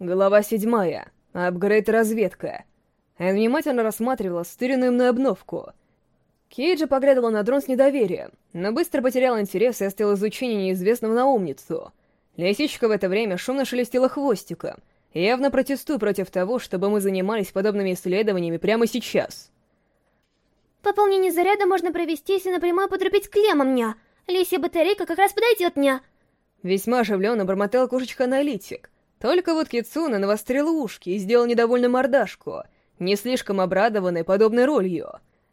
Глава седьмая. Апгрейд-разведка. Эн внимательно рассматривала стыренную мной обновку. Кейджа поглядывала на дрон с недоверием, но быстро потерял интерес и оставил изучение неизвестного на умницу. Лисичка в это время шумно шелестела хвостиком, явно протестуя против того, чтобы мы занимались подобными исследованиями прямо сейчас. Пополнение заряда можно провести, если напрямую подрубить клеммом ня. Лисья батарейка как раз подойдет ня. Весьма оживленно бормотал кошечка-аналитик. Только вот Кицуна навострил ушки и сделал недовольную мордашку, не слишком обрадованный подобной ролью.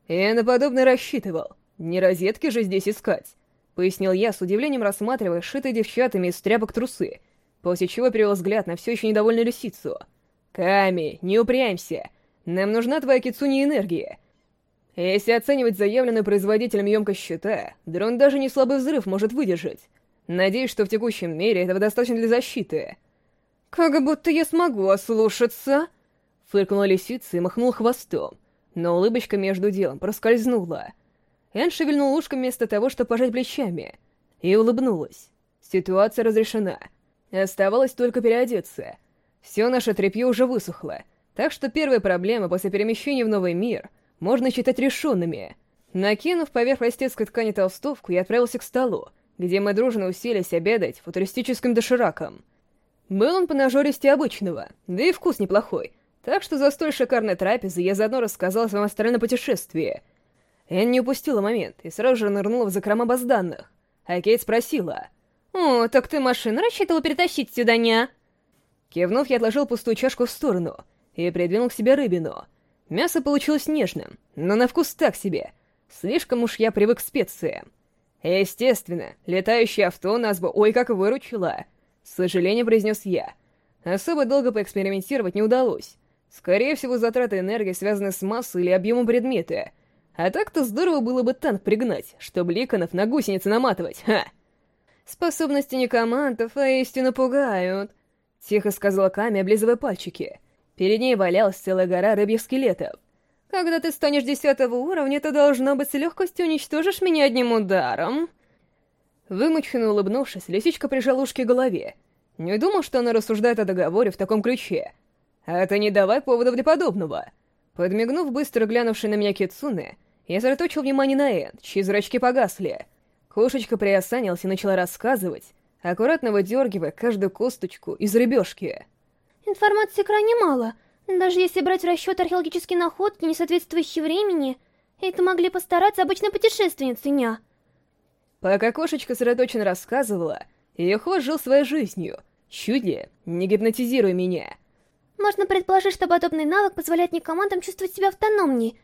Я на подобное рассчитывал. Не розетки же здесь искать. Пояснил я, с удивлением рассматривая шитые девчатами из тряпок трусы, после чего перевел взгляд на все еще недовольную лисицу. «Ками, не упрямься. Нам нужна твоя Кицуни энергия. Если оценивать заявленную производителем емкость щита, дрон даже не слабый взрыв может выдержать. Надеюсь, что в текущем мире этого достаточно для защиты. «Как будто я смогу ослушаться!» Фыркнула лисица и махнул хвостом, но улыбочка между делом проскользнула. Энн шевельнул ушком вместо того, чтобы пожать плечами, и улыбнулась. Ситуация разрешена. Оставалось только переодеться. Все наше тряпье уже высохло, так что первые проблемы после перемещения в новый мир можно считать решенными. Накинув поверх простецкой ткани толстовку, я отправился к столу, где мы дружно уселись обедать футуристическим дошираком. Был он по нажористе обычного, да и вкус неплохой, так что за столь шикарной трапезы я заодно рассказал своему остальном путешествии. Энн не упустила момент и сразу же нырнула в закрома баз данных, а Кейт спросила. «О, так ты машину рассчитывал перетащить сюда, не?» Кивнув, я отложил пустую чашку в сторону и придвинул к себе рыбину. Мясо получилось нежным, но на вкус так себе. Слишком уж я привык к специям. Естественно, летающее авто нас бы ой как выручило. С сожалением произнес я. Особо долго поэкспериментировать не удалось. Скорее всего, затраты энергии связаны с массой или объемом предмета. А так-то здорово было бы танк пригнать, чтобы ликонов на гусеницы наматывать, ха! Способности некомантов воистину пугают. Тихо сказала Ками, облизывая пальчики. Перед ней валялась целая гора рыбьих скелетов. Когда ты станешь десятого уровня, то, должно быть, с легкостью уничтожишь меня одним ударом. Вымученно улыбнувшись, лисичка прижала ушки к голове. Не думал, что она рассуждает о договоре в таком ключе. А ты не давай поводов для подобного. Подмигнув быстро глянувший на меня Кицуне, я заточил внимание на Эн, чьи зрачки погасли. Кошечка приосанилась и начала рассказывать, аккуратно выдергивая каждую косточку из рыбешки. Информации крайне мало — даже если брать в расчет археологические находки, не соответствующие времени, это могли постараться обычно путешественницы, ня. Пока кошечка сосредоточенно рассказывала, хвост жил своей жизнью, чуть ли не гипнотизируя меня. Можно предположить, что подобный навык позволяет некомандам чувствовать себя автономней,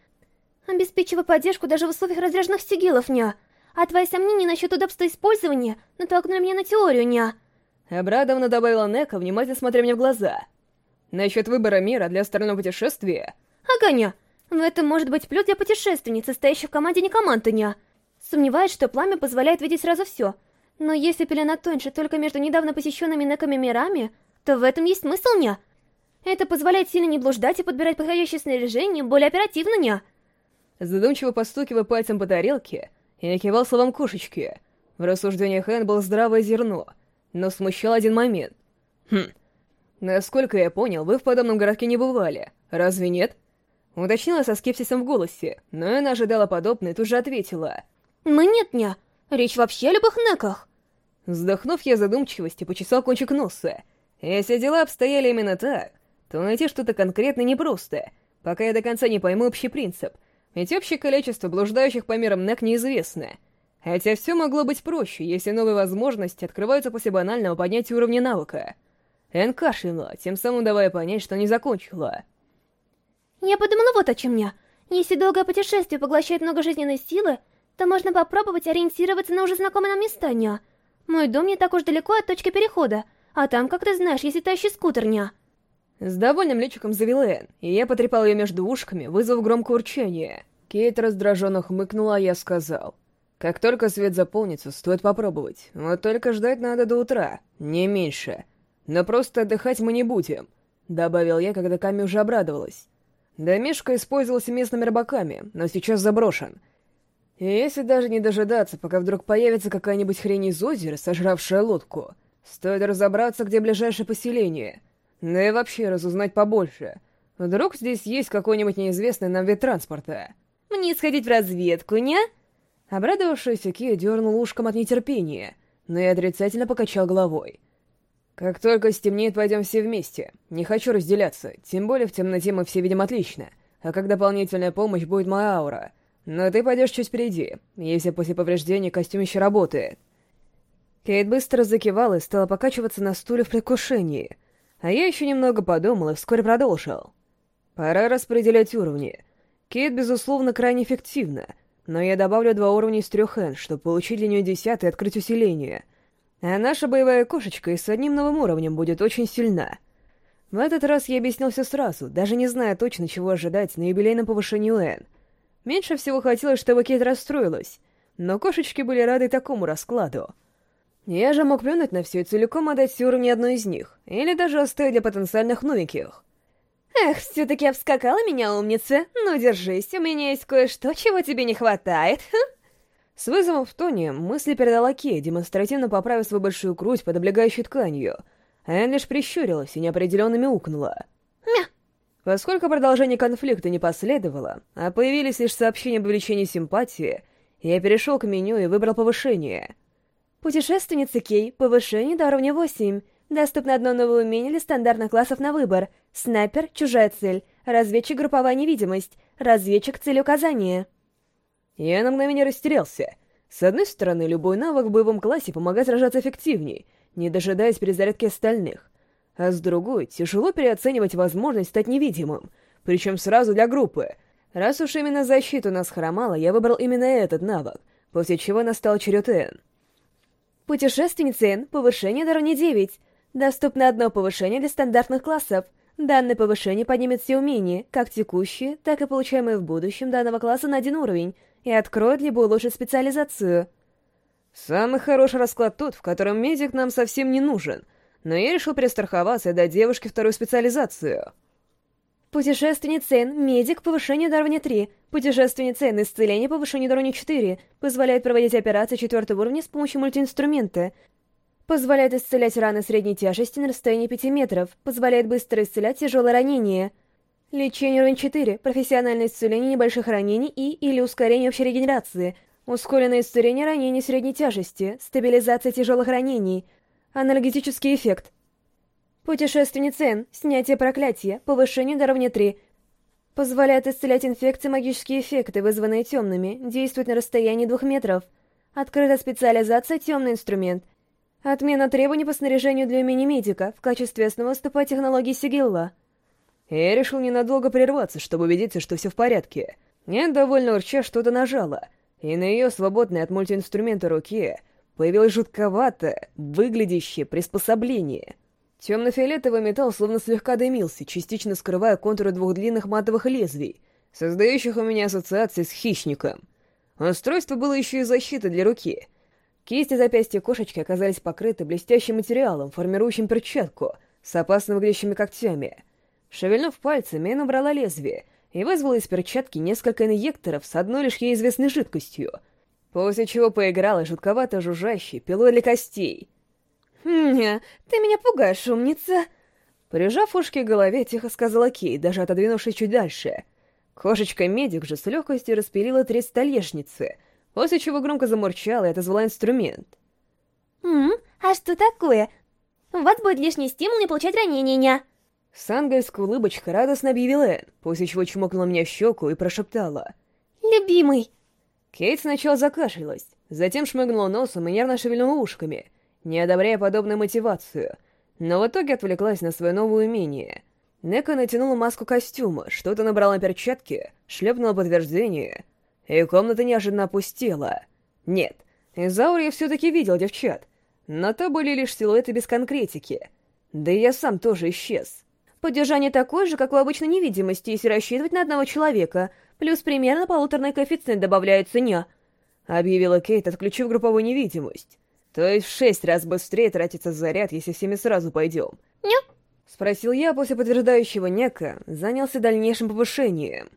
обеспечивая поддержку даже в условиях разряженных сигилов, ня. А твои сомнения насчет удобства использования натолкнули меня на теорию, ня. Обрадованно добавила Нека, внимательно смотря мне в глаза — Насчет выбора мира для остального путешествия... Аганя, в этом может быть плюс для путешественниц, состоящей в команде не команды, ня. Сомневаюсь, что пламя позволяет видеть сразу все. Но если пелена тоньше только между недавно посещенными неками мирами, то в этом есть смысл, ня. Это позволяет сильно не блуждать и подбирать подходящее снаряжение более оперативно, ня. Задумчиво постукивая пальцем по тарелке, я кивал словом кошечки. В рассуждениях Хэн было здравое зерно, но смущал один момент. Хм, Насколько я понял, вы в подобном городке не бывали, разве нет? Уточнила со скепсисом в голосе, но она ожидала подобное и тут же ответила. Мы нет-ня, речь вообще о любых неках. Вздохнув, я задумчивости почесал кончик носа. Если дела обстояли именно так, то найти что-то конкретное непросто, пока я до конца не пойму общий принцип, ведь общее количество блуждающих по мирам НЭК неизвестно. Хотя все могло быть проще, если новые возможности открываются после банального поднятия уровня навыка. Эн кашлянула, тем самым давая понять, что не закончила. Я подумала вот о чем я. Если долгое путешествие поглощает много жизненной силы, то можно попробовать ориентироваться на уже знакомые нам места, ня. Мой дом не так уж далеко от точки перехода, а там, как ты знаешь, есть летающий скутер, ня. С довольным личиком завела Эн, и я потрепал ее между ушками, вызвав громкое урчание. Кейт раздраженно хмыкнула, а я сказал. Как только свет заполнится, стоит попробовать. Вот только ждать надо до утра, не меньше. Но просто отдыхать мы не будем», — добавил я, когда Ками уже обрадовалась. Домишка использовался местными рыбаками, но сейчас заброшен. Если даже не дожидаться, пока вдруг появится какая-нибудь хрень из озера, сожравшая лодку, стоит разобраться, где ближайшее поселение. Да и вообще разузнать побольше. Вдруг здесь есть какой-нибудь неизвестный нам вид транспорта. Мне сходить в разведку, не? Обрадовавшийся Кия дернул ушком от нетерпения, но и отрицательно покачал головой. «Как только стемнеет, пойдем все вместе. Не хочу разделяться, тем более в темноте мы все видим отлично. А как дополнительная помощь будет моя аура. Но ты пойдешь чуть впереди, если после повреждения костюм еще работает». Кейт быстро закивала и стала покачиваться на стуле в предвкушении. А я еще немного подумал и вскоре продолжил. Пора распределять уровни. Кейт, безусловно, крайне эффективна, но я добавлю два уровня из трех N, чтобы получить для нее десятый и открыть усиление. А наша боевая кошечка и с одним новым уровнем будет очень сильна. В этот раз я объяснил все сразу, даже не зная точно, чего ожидать на юбилейном повышении Н. Меньше всего хотелось, чтобы Кейт расстроилась, но кошечки были рады такому раскладу. Я же мог плюнуть на все и целиком отдать все уровни одной из них, или даже оставить для потенциальных новеньких. Эх, все-таки обскакала меня умница. Ну, держись, у меня есть кое-что, чего тебе не хватает. С вызовом в тоне мысли передала Кей, демонстративно поправив свою большую грудь под облегающей тканью. Энн лишь прищурилась и неопределенно мяукнула. Поскольку продолжение конфликта не последовало, а появились лишь сообщения об увеличении симпатии, я перешел к меню и выбрал повышение. Путешественница Кей, повышение до уровня 8. Доступно одно новое умение для стандартных классов на выбор. Снайпер, чужая цель. Разведчик, групповая невидимость. Разведчик, цель указания. Я на мгновение растерялся. С одной стороны, любой навык в боевом классе помогает сражаться эффективней, не дожидаясь перезарядки остальных. А с другой, тяжело переоценивать возможность стать невидимым, причем сразу для группы. Раз уж именно защиту нас хромала, я выбрал именно этот навык, после чего настал черед Н. Путешественница Н, повышение до уровня 9. Доступно одно повышение для стандартных классов. Данное повышение поднимет все умения, как текущие, так и получаемые в будущем данного класса на один уровень, и откроет либо улучшит специализацию. Самый хороший расклад тот, в котором медик нам совсем не нужен, но я решил перестраховаться и дать девушке вторую специализацию. Путешественница Н, медик, повышение уровня 3. Путешественница Н, исцеление, повышение уровня 4. Позволяет проводить операции четвертого уровня с помощью мультиинструмента. Позволяет исцелять раны средней тяжести на расстоянии 5 метров. Позволяет быстро исцелять тяжелые ранения. Лечение уровень 4. Профессиональное исцеление небольших ранений и или ускорение общей регенерации. Ускоренное исцеление ранений средней тяжести. Стабилизация тяжелых ранений. Аналогетический эффект. Путешественница Н. Снятие проклятия. Повышение до уровня 3. Позволяет исцелять инфекции магические эффекты, вызванные темными. Действует на расстоянии 2 метров. Открыта специализация «Темный инструмент». Отмена требований по снаряжению для умения медика. В качестве основы выступает технологии Сигилла. Я решил ненадолго прерваться, чтобы убедиться, что все в порядке. Я довольно урча что-то нажала, и на ее свободной от мультиинструмента руке появилось жутковато выглядящее приспособление. Темно-фиолетовый металл словно слегка дымился, частично скрывая контуры двух длинных матовых лезвий, создающих у меня ассоциации с хищником. Устройство было еще и защитой для руки — Кисти запястья кошечки оказались покрыты блестящим материалом, формирующим перчатку, с опасно выглядящими когтями. Шевельнув пальцами, она убрала лезвие и вызвала из перчатки несколько инъекторов с одной лишь ей известной жидкостью, после чего поиграла жутковато жужжащей пилой для костей. «Хм, ты меня пугаешь, умница!» Прижав ушки к голове, тихо сказала Кей, даже отодвинувшись чуть дальше. Кошечка-медик же с легкостью распилила три столешницы — после чего громко замурчала и отозвала инструмент. «Ммм, а что такое? Вас будет лишний стимул не получать ранения, С ангельской улыбочкой радостно объявила Энн, после чего чмокнула меня в щеку и прошептала. «Любимый!» Кейт сначала закашлялась, затем шмыгнула носом и нервно шевельнула ушками, не одобряя подобную мотивацию, но в итоге отвлеклась на свое новое умение. Нека натянула маску костюма, что-то набрала на перчатки, шлепнула подтверждение и комната неожиданно опустела. Нет, из я все-таки видел девчат, но то были лишь силуэты без конкретики. Да и я сам тоже исчез. Поддержание такое же, как у обычной невидимости, если рассчитывать на одного человека, плюс примерно полуторный коэффициент добавляется «ня», — объявила Кейт, отключив групповую невидимость. То есть в шесть раз быстрее тратится заряд, если всеми сразу пойдем. «Ня?» — спросил я после подтверждающего «няка», занялся дальнейшим повышением.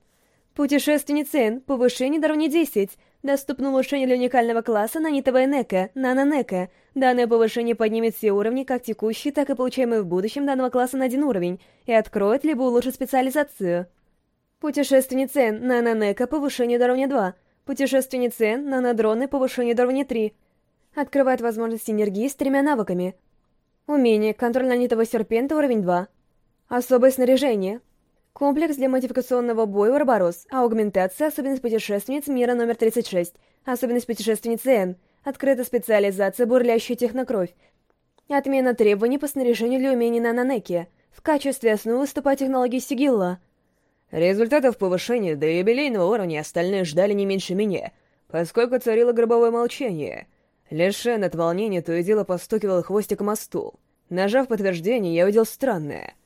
Путешественница Н, повышение до уровня 10. Доступно улучшение для уникального класса нанитовая Нека, Нана-Нека. Данное повышение поднимет все уровни, как текущие, так и получаемые в будущем данного класса на один уровень, и откроет либо улучшит специализацию. Путешественница Нана-Нека, повышение до уровня 2. Путешественница Нанодроны, повышение до уровня 3. Открывает возможность синергии с тремя навыками. Умение, контроль нанитого серпента, уровень 2. Особое снаряжение, Комплекс для модификационного боя Уроборос. Аугментация. Особенность путешественниц мира номер 36. Особенность путешественницы Н. Открыта специализация бурлящая технокровь. Отмена требований по снаряжению для умений на Нанеке. В качестве основы выступают технологии Сигилла. Результатов повышения до юбилейного уровня остальные ждали не меньше меня, поскольку царило гробовое молчание. Лишен от волнения то и дело постукивал хвостиком о стул. Нажав подтверждение, я увидел странное —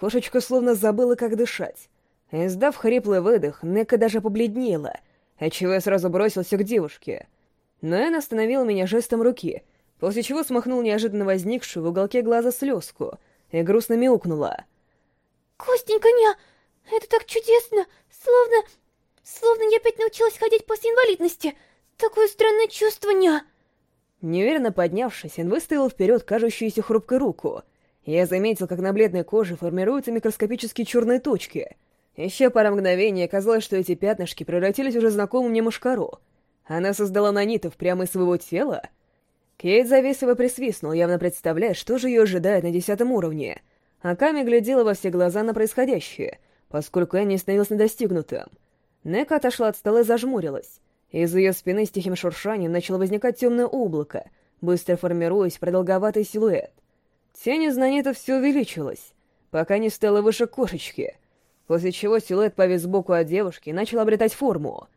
Кошечка словно забыла, как дышать. Издав хриплый выдох, Нека даже побледнела, отчего я сразу бросился к девушке. Но Эн остановил меня жестом руки, после чего смахнул неожиданно возникшую в уголке глаза слезку и грустно мяукнула. «Костенька, не, это так чудесно, словно... словно я опять научилась ходить после инвалидности. Такое странное чувство, не...» Неуверенно поднявшись, он выставил вперед кажущуюся хрупкой руку — я заметил, как на бледной коже формируются микроскопические черные точки. Еще пара мгновений оказалось, что эти пятнышки превратились уже знакомым мне мушкару. Она создала нанитов прямо из своего тела? Кейт завистливо присвистнул, явно представляя, что же ее ожидает на десятом уровне. А Ками глядела во все глаза на происходящее, поскольку Энни становилась недостигнутым. Нека отошла от стола и зажмурилась. Из ее спины с тихим шуршанием начало возникать темное облако, быстро формируясь в продолговатый силуэт. Тень из нанитов все увеличилась, пока не стала выше кошечки, после чего силуэт повис сбоку от девушки и начал обретать форму.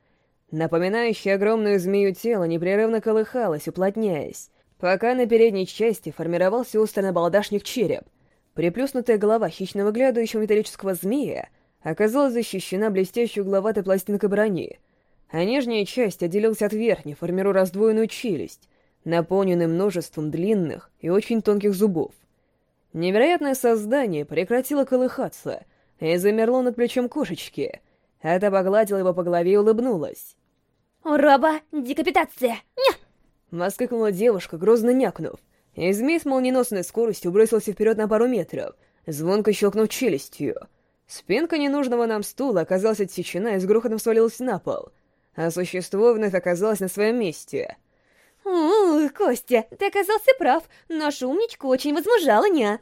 Напоминающее огромную змею тело непрерывно колыхалось, уплотняясь, пока на передней части формировался острый набалдашник череп. Приплюснутая голова хищно выглядывающего металлического змея оказалась защищена блестящей угловатой пластинкой брони, а нижняя часть отделилась от верхней, формируя раздвоенную челюсть, наполненную множеством длинных и очень тонких зубов. Невероятное создание прекратило колыхаться и замерло над плечом кошечки. Это погладила его по голове и улыбнулась. «Уроба! Декапитация! Ня!» Воскликнула девушка, грозно някнув. И змей с молниеносной скоростью бросился вперед на пару метров, звонко щелкнув челюстью. Спинка ненужного нам стула оказалась отсечена и с грохотом свалилась на пол, а существо вновь оказалось на своем месте — «Ух, Костя, ты оказался прав. Нашу умничку очень возмужала, не?»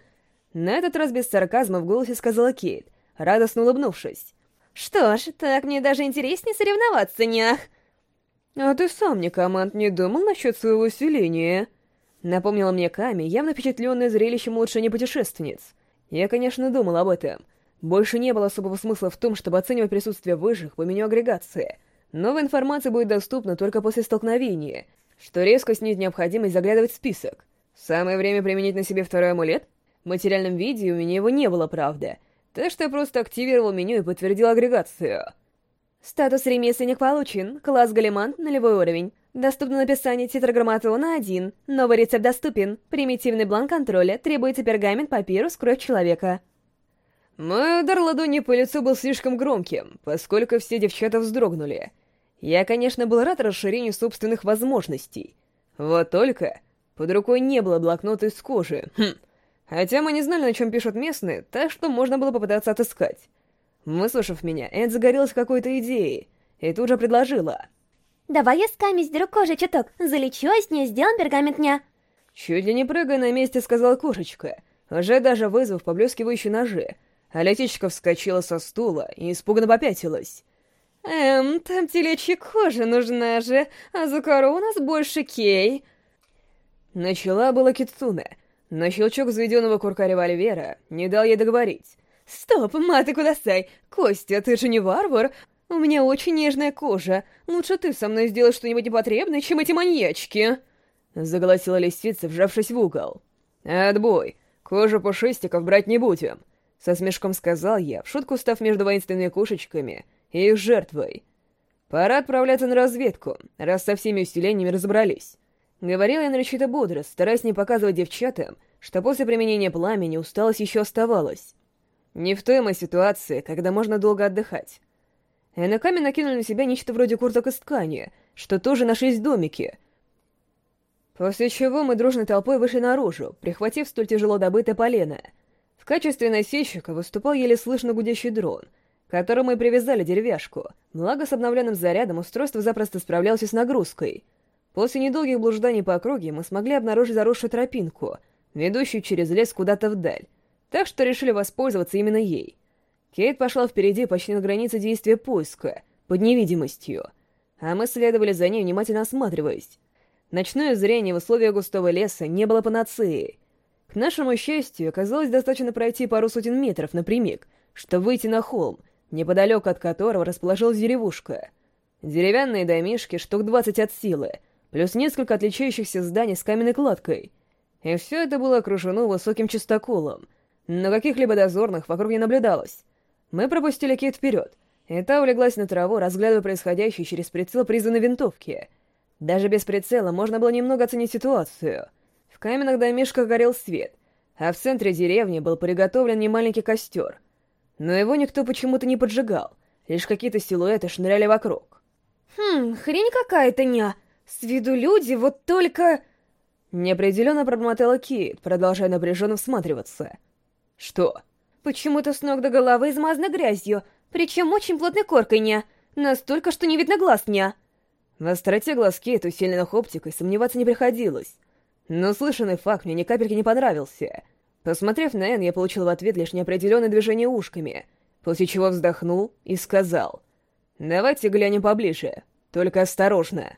На этот раз без сарказма в голосе сказала Кейт, радостно улыбнувшись. «Что ж, так мне даже интереснее соревноваться, нях!» «А ты сам, Никоманд, не думал насчет своего усиления?» Напомнила мне Ками, явно впечатленная зрелищем улучшения путешественниц. Я, конечно, думал об этом. Больше не было особого смысла в том, чтобы оценивать присутствие выжих по меню агрегации. Новая информация будет доступна только после столкновения, что резко снизит необходимость заглядывать в список. Самое время применить на себе второй амулет? В материальном виде у меня его не было, правда. Так что я просто активировал меню и подтвердил агрегацию. Статус ремесленник получен. Класс Галимант, нулевой уровень. Доступно написание тетраграмматона 1. Новый рецепт доступен. Примитивный бланк контроля. Требуется пергамент, папирус, кровь человека. Мой удар ладони по лицу был слишком громким, поскольку все девчата вздрогнули. Я, конечно, был рад расширению собственных возможностей. Вот только под рукой не было блокнота из кожи. Хм. Хотя мы не знали, на чем пишут местные, так что можно было попытаться отыскать. Выслушав меня, Эд загорелась какой-то идеей и тут же предложила. «Давай я с Ками сдеру кожи чуток, залечу, а с ней сделаем пергамент дня». Чуть ли не прыгая на месте, сказала кошечка, уже даже вызвав поблескивающие ножи. А летичка вскочила со стула и испуганно попятилась. «Эм, там телечья кожа нужна же, а за кору у нас больше кей». Начала была Китсуне, но щелчок заведенного курка револьвера не дал ей договорить. «Стоп, маты Кудасай! Костя, ты же не варвар? У меня очень нежная кожа. Лучше ты со мной сделаешь что-нибудь непотребное, чем эти маньячки!» Заголосила лисица, вжавшись в угол. «Отбой! Кожу пушистиков брать не будем!» Со смешком сказал я, в шутку став между воинственными кошечками и их жертвой. Пора отправляться на разведку, раз со всеми усилениями разобрались. Говорил я нарочито бодро, стараясь не показывать девчатам, что после применения пламени усталость еще оставалась. Не в той мы ситуации, когда можно долго отдыхать. Энаками накинули на себя нечто вроде курток из ткани, что тоже нашлись в домике. После чего мы дружной толпой вышли наружу, прихватив столь тяжело добытое полено. В качестве носильщика выступал еле слышно гудящий дрон, которому мы привязали деревяшку, благо с обновленным зарядом устройство запросто справлялось с нагрузкой. После недолгих блужданий по округе мы смогли обнаружить заросшую тропинку, ведущую через лес куда-то вдаль, так что решили воспользоваться именно ей. Кейт пошла впереди почти на границе действия поиска, под невидимостью, а мы следовали за ней, внимательно осматриваясь. Ночное зрение в условиях густого леса не было панацеей. К нашему счастью, оказалось достаточно пройти пару сотен метров напрямик, чтобы выйти на холм, неподалеку от которого расположилась деревушка. Деревянные домишки, штук двадцать от силы, плюс несколько отличающихся зданий с каменной кладкой. И все это было окружено высоким чистоколом, но каких-либо дозорных вокруг не наблюдалось. Мы пропустили Кейт вперед, и та улеглась на траву, разглядывая происходящее через прицел призванной винтовки. Даже без прицела можно было немного оценить ситуацию. Каменных домишках горел свет, а в центре деревни был приготовлен немаленький костер. Но его никто почему-то не поджигал, лишь какие-то силуэты шныряли вокруг. «Хм, хрень какая-то, ня! С виду люди, вот только...» Неопределенно пробормотала Кейт, продолжая напряженно всматриваться. «Что?» Почему-то с ног до головы измазано грязью, причем очень плотной коркой, ня. Настолько, что не видно глаз, ня. В остроте глазки эту усиленных оптикой сомневаться не приходилось. Но слышанный факт мне ни капельки не понравился. Посмотрев на Энн, я получил в ответ лишь неопределенное движение ушками, после чего вздохнул и сказал, «Давайте глянем поближе, только осторожно».